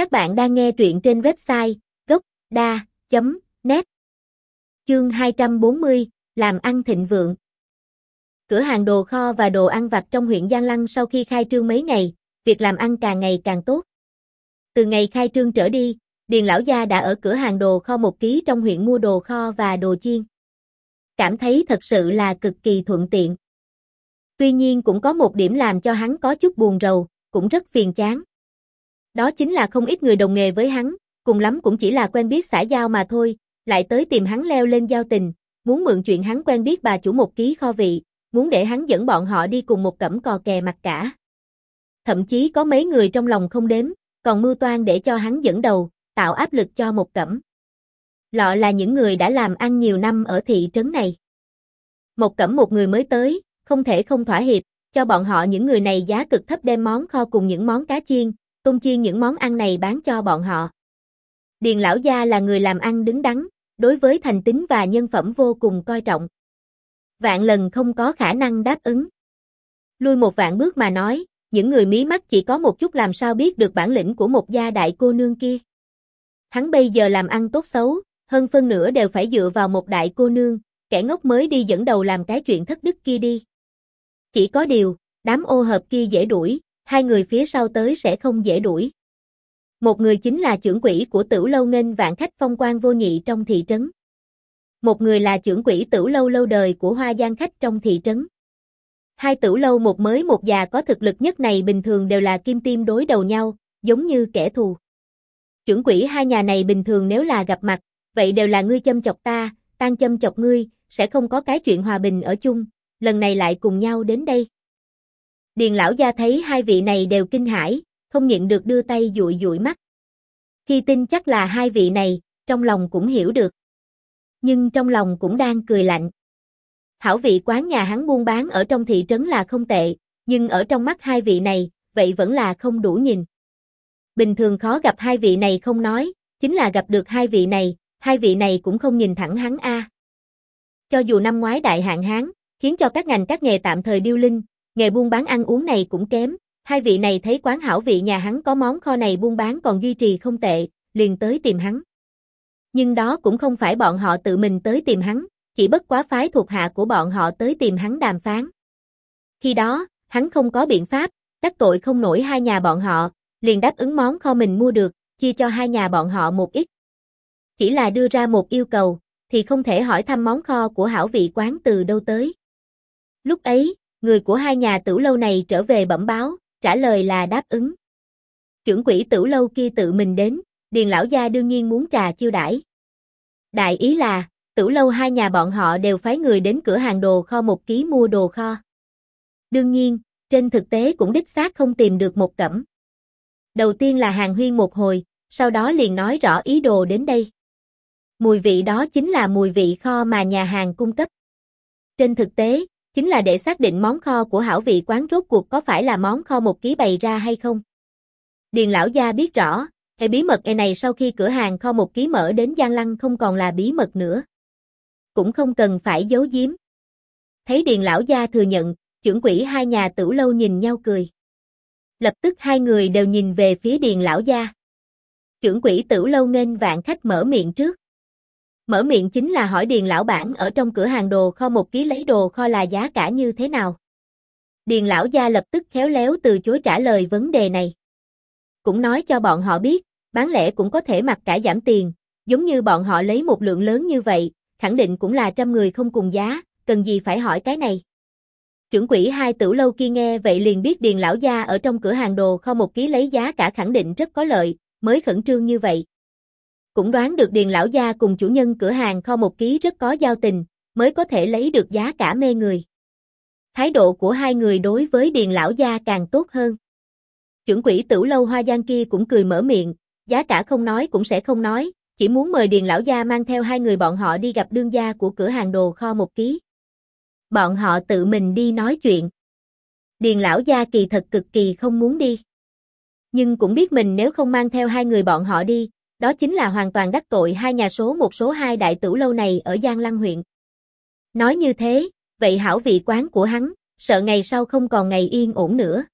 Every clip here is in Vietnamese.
Các bạn đang nghe truyện trên website gốc.da.net Chương 240, làm ăn thịnh vượng Cửa hàng đồ kho và đồ ăn vặt trong huyện Giang Lăng sau khi khai trương mấy ngày, việc làm ăn càng ngày càng tốt. Từ ngày khai trương trở đi, Điền Lão Gia đã ở cửa hàng đồ kho một ký trong huyện mua đồ kho và đồ chiên. Cảm thấy thật sự là cực kỳ thuận tiện. Tuy nhiên cũng có một điểm làm cho hắn có chút buồn rầu, cũng rất phiền chán. Đó chính là không ít người đồng nghề với hắn, cùng lắm cũng chỉ là quen biết xã giao mà thôi, lại tới tìm hắn leo lên giao tình, muốn mượn chuyện hắn quen biết bà chủ một ký kho vị, muốn để hắn dẫn bọn họ đi cùng một cẩm cò kè mặt cả. Thậm chí có mấy người trong lòng không đếm, còn mưu toan để cho hắn dẫn đầu, tạo áp lực cho một cẩm. Lọ là những người đã làm ăn nhiều năm ở thị trấn này. Một cẩm một người mới tới, không thể không thỏa hiệp, cho bọn họ những người này giá cực thấp đem món kho cùng những món cá chiên, tôm chiên những món ăn này bán cho bọn họ. Điền lão gia là người làm ăn đứng đắn, đối với thành tính và nhân phẩm vô cùng coi trọng. Vạn lần không có khả năng đáp ứng. Lui một vạn bước mà nói, những người mí mắt chỉ có một chút làm sao biết được bản lĩnh của một gia đại cô nương kia. Hắn bây giờ làm ăn tốt xấu, hơn phân nửa đều phải dựa vào một đại cô nương, kẻ ngốc mới đi dẫn đầu làm cái chuyện thất đức kia đi. Chỉ có điều, đám ô hợp kia dễ đuổi, hai người phía sau tới sẽ không dễ đuổi. Một người chính là trưởng quỹ của tử lâu nghênh vạn khách phong quan vô nhị trong thị trấn. Một người là trưởng quỹ tử lâu lâu đời của hoa giang khách trong thị trấn. Hai tử lâu một mới một già có thực lực nhất này bình thường đều là kim tim đối đầu nhau, giống như kẻ thù. Trưởng quỹ hai nhà này bình thường nếu là gặp mặt, vậy đều là ngươi châm chọc ta, tan châm chọc ngươi, sẽ không có cái chuyện hòa bình ở chung, lần này lại cùng nhau đến đây. Điền lão gia thấy hai vị này đều kinh hãi, không nhịn được đưa tay dụi dụi mắt. Khi tin chắc là hai vị này, trong lòng cũng hiểu được. Nhưng trong lòng cũng đang cười lạnh. Hảo vị quán nhà hắn buôn bán ở trong thị trấn là không tệ, nhưng ở trong mắt hai vị này, vậy vẫn là không đủ nhìn. Bình thường khó gặp hai vị này không nói, chính là gặp được hai vị này, hai vị này cũng không nhìn thẳng hắn a. Cho dù năm ngoái đại hạn hán, khiến cho các ngành các nghề tạm thời điêu linh, nghề buôn bán ăn uống này cũng kém, hai vị này thấy quán hảo vị nhà hắn có món kho này buôn bán còn duy trì không tệ, liền tới tìm hắn. Nhưng đó cũng không phải bọn họ tự mình tới tìm hắn, chỉ bất quá phái thuộc hạ của bọn họ tới tìm hắn đàm phán. Khi đó, hắn không có biện pháp, đắc tội không nổi hai nhà bọn họ, liền đáp ứng món kho mình mua được, chia cho hai nhà bọn họ một ít. Chỉ là đưa ra một yêu cầu, thì không thể hỏi thăm món kho của hảo vị quán từ đâu tới. Lúc ấy, người của hai nhà tử lâu này trở về bẩm báo, trả lời là đáp ứng. Trưởng quỹ tử lâu kia tự mình đến, Điền lão gia đương nhiên muốn trà chiêu đãi. Đại ý là, tử lâu hai nhà bọn họ đều phái người đến cửa hàng đồ kho một ký mua đồ kho. Đương nhiên, trên thực tế cũng đích xác không tìm được một cẩm. Đầu tiên là hàng huyên một hồi, sau đó liền nói rõ ý đồ đến đây. Mùi vị đó chính là mùi vị kho mà nhà hàng cung cấp. Trên thực tế, chính là để xác định món kho của hảo vị quán rốt cuộc có phải là món kho một ký bày ra hay không. Điền lão gia biết rõ, hệ bí mật e này sau khi cửa hàng kho một ký mở đến Giang Lăng không còn là bí mật nữa. Cũng không cần phải giấu giếm. Thấy Điền lão gia thừa nhận, trưởng quỹ hai nhà tử lâu nhìn nhau cười. Lập tức hai người đều nhìn về phía Điền lão gia. Trưởng quỹ tử lâu nên vạn khách mở miệng trước. Mở miệng chính là hỏi Điền lão bản ở trong cửa hàng đồ kho một ký lấy đồ kho là giá cả như thế nào. Điền lão gia lập tức khéo léo từ chối trả lời vấn đề này. Cũng nói cho bọn họ biết, bán lẻ cũng có thể mặc cả giảm tiền, giống như bọn họ lấy một lượng lớn như vậy, khẳng định cũng là trăm người không cùng giá, cần gì phải hỏi cái này. Trưởng quỹ hai tử lâu kia nghe vậy liền biết Điền lão gia ở trong cửa hàng đồ kho một ký lấy giá cả khẳng định rất có lợi, mới khẩn trương như vậy cũng đoán được Điền lão gia cùng chủ nhân cửa hàng kho một ký rất có giao tình, mới có thể lấy được giá cả mê người. Thái độ của hai người đối với Điền lão gia càng tốt hơn. Trưởng quỹ tử lâu hoa giang kia cũng cười mở miệng, giá cả không nói cũng sẽ không nói, chỉ muốn mời Điền lão gia mang theo hai người bọn họ đi gặp đương gia của cửa hàng đồ kho một ký. Bọn họ tự mình đi nói chuyện. Điền lão gia kỳ thật cực kỳ không muốn đi. Nhưng cũng biết mình nếu không mang theo hai người bọn họ đi, đó chính là hoàn toàn đắc tội hai nhà số một số hai đại tử lâu này ở Giang Lăng huyện. Nói như thế, vậy hảo vị quán của hắn, sợ ngày sau không còn ngày yên ổn nữa.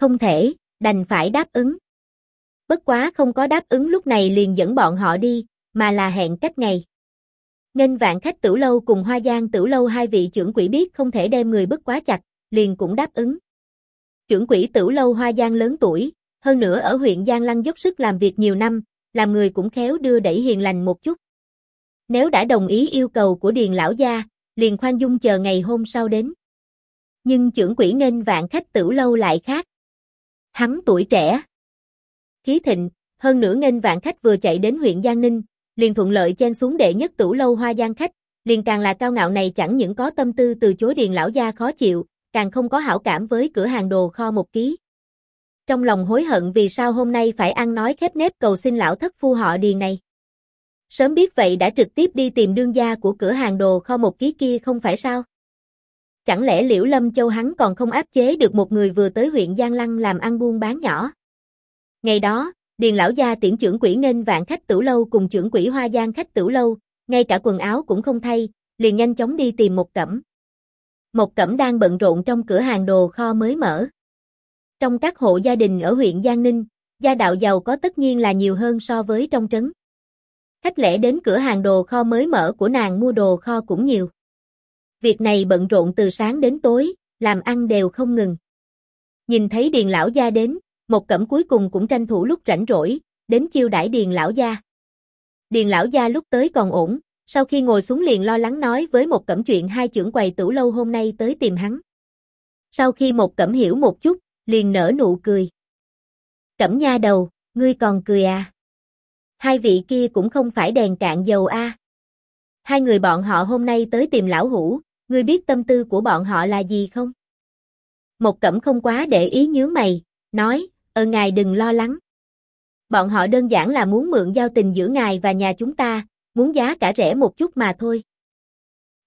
Không thể, đành phải đáp ứng. Bất quá không có đáp ứng lúc này liền dẫn bọn họ đi, mà là hẹn cách ngày. Nên vạn khách tử lâu cùng hoa giang tử lâu hai vị trưởng quỹ biết không thể đem người bức quá chặt, liền cũng đáp ứng. Trưởng quỹ tử lâu hoa giang lớn tuổi, hơn nữa ở huyện Giang Lăng dốc sức làm việc nhiều năm, làm người cũng khéo đưa đẩy hiền lành một chút. Nếu đã đồng ý yêu cầu của Điền lão gia, liền khoan dung chờ ngày hôm sau đến. Nhưng trưởng quỹ nghênh vạn khách tử lâu lại khác. Hắn tuổi trẻ. Khí thịnh, hơn nữa nghênh vạn khách vừa chạy đến huyện Giang Ninh, liền thuận lợi chen xuống đệ nhất tử lâu hoa giang khách, liền càng là cao ngạo này chẳng những có tâm tư từ chối điền lão gia khó chịu, càng không có hảo cảm với cửa hàng đồ kho một ký. Trong lòng hối hận vì sao hôm nay phải ăn nói khép nép cầu xin lão thất phu họ điền này. Sớm biết vậy đã trực tiếp đi tìm đương gia của cửa hàng đồ kho một ký kia không phải sao? Chẳng lẽ Liễu Lâm Châu hắn còn không áp chế được một người vừa tới huyện Giang Lăng làm ăn buôn bán nhỏ? Ngày đó, Điền lão gia tiễn trưởng quỷ nghênh vạn khách tử lâu cùng trưởng quỷ hoa giang khách tử lâu, ngay cả quần áo cũng không thay, liền nhanh chóng đi tìm một cẩm. Một cẩm đang bận rộn trong cửa hàng đồ kho mới mở. Trong các hộ gia đình ở huyện Giang Ninh, gia đạo giàu có tất nhiên là nhiều hơn so với trong trấn. Khách lẻ đến cửa hàng đồ kho mới mở của nàng mua đồ kho cũng nhiều. Việc này bận rộn từ sáng đến tối, làm ăn đều không ngừng. Nhìn thấy Điền lão gia đến, một cẩm cuối cùng cũng tranh thủ lúc rảnh rỗi, đến chiêu đãi Điền lão gia. Điền lão gia lúc tới còn ổn, sau khi ngồi xuống liền lo lắng nói với một cẩm chuyện hai trưởng quầy tửu lâu hôm nay tới tìm hắn. Sau khi một cẩm hiểu một chút, liền nở nụ cười. Cẩm nha đầu, ngươi còn cười à? Hai vị kia cũng không phải đèn cạn dầu a. À. Hai người bọn họ hôm nay tới tìm lão hủ, ngươi biết tâm tư của bọn họ là gì không? Một cẩm không quá để ý nhướng mày, nói, ờ ngài đừng lo lắng. Bọn họ đơn giản là muốn mượn giao tình giữa ngài và nhà chúng ta, muốn giá cả rẻ một chút mà thôi.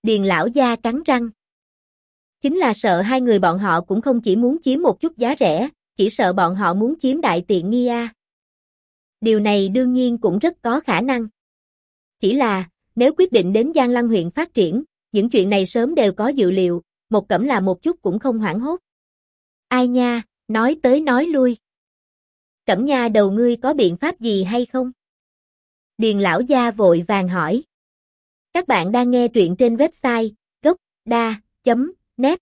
Điền lão gia cắn răng. Chính là sợ hai người bọn họ cũng không chỉ muốn chiếm một chút giá rẻ, chỉ sợ bọn họ muốn chiếm đại tiện nghi a. Điều này đương nhiên cũng rất có khả năng. Chỉ là, nếu quyết định đến Giang Lăng huyện phát triển, những chuyện này sớm đều có dự liệu, một cẩm là một chút cũng không hoảng hốt. Ai nha, nói tới nói lui. Cẩm nha đầu ngươi có biện pháp gì hay không? Điền lão gia vội vàng hỏi. Các bạn đang nghe truyện trên website ね。